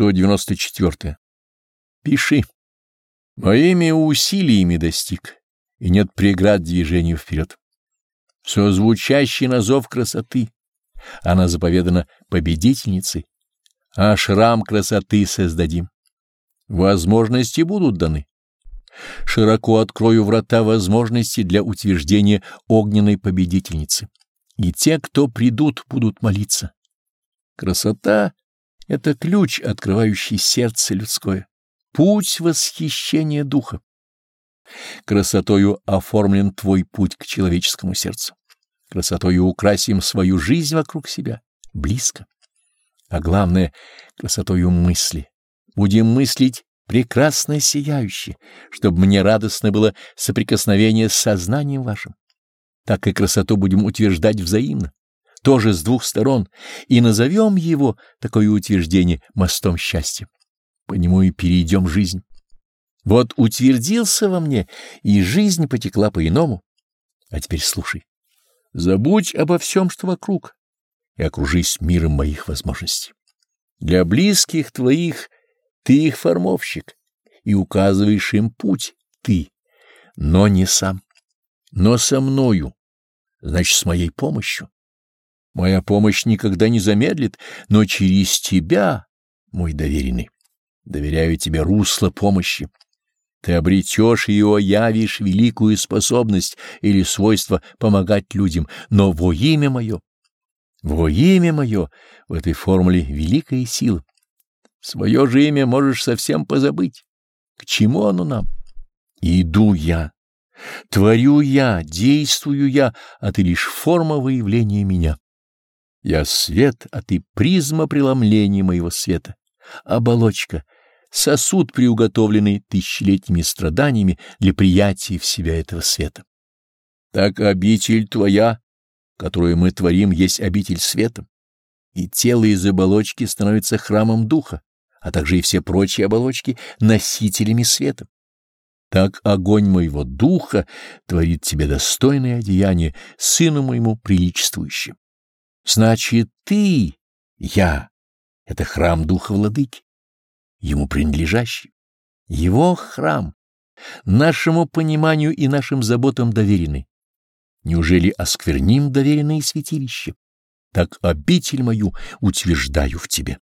194. Пиши. Моими усилиями достиг, и нет преград движению вперед. Созвучащий на зов красоты, она заповедана победительницей, а шрам красоты создадим. Возможности будут даны. Широко открою врата возможностей для утверждения огненной победительницы, и те, кто придут, будут молиться. Красота — это ключ, открывающий сердце людское, путь восхищения духа. Красотою оформлен твой путь к человеческому сердцу. Красотою украсим свою жизнь вокруг себя, близко. А главное — красотою мысли. Будем мыслить прекрасно сияюще, чтобы мне радостно было соприкосновение с сознанием вашим. Так и красоту будем утверждать взаимно, тоже с двух сторон, и назовем его, такое утверждение, мостом счастья. По нему и перейдем жизнь. Вот утвердился во мне, и жизнь потекла по-иному. А теперь слушай. Забудь обо всем, что вокруг, и окружись миром моих возможностей. Для близких твоих ты их формовщик, и указываешь им путь ты, но не сам, но со мною, значит, с моей помощью. Моя помощь никогда не замедлит, но через тебя, мой доверенный, доверяю тебе русло помощи. Ты обретешь и явишь великую способность или свойство помогать людям, но во имя мое, во имя мое в этой формуле великая сила. Свое же имя можешь совсем позабыть. К чему оно нам? Иду я, творю я, действую я, а ты лишь форма выявления меня. Я свет, а ты призма преломления моего света, оболочка — сосуд, приуготовленный тысячелетними страданиями для приятия в себя этого света. Так обитель твоя, которую мы творим, есть обитель света, и тело из оболочки становится храмом духа, а также и все прочие оболочки носителями света. Так огонь моего духа творит тебе достойное одеяние, сыну моему приличествующим. Значит, ты, я, — это храм духа владыки ему принадлежащий. Его храм, нашему пониманию и нашим заботам доверенный. Неужели оскверним доверенное святилище? Так обитель мою утверждаю в тебе.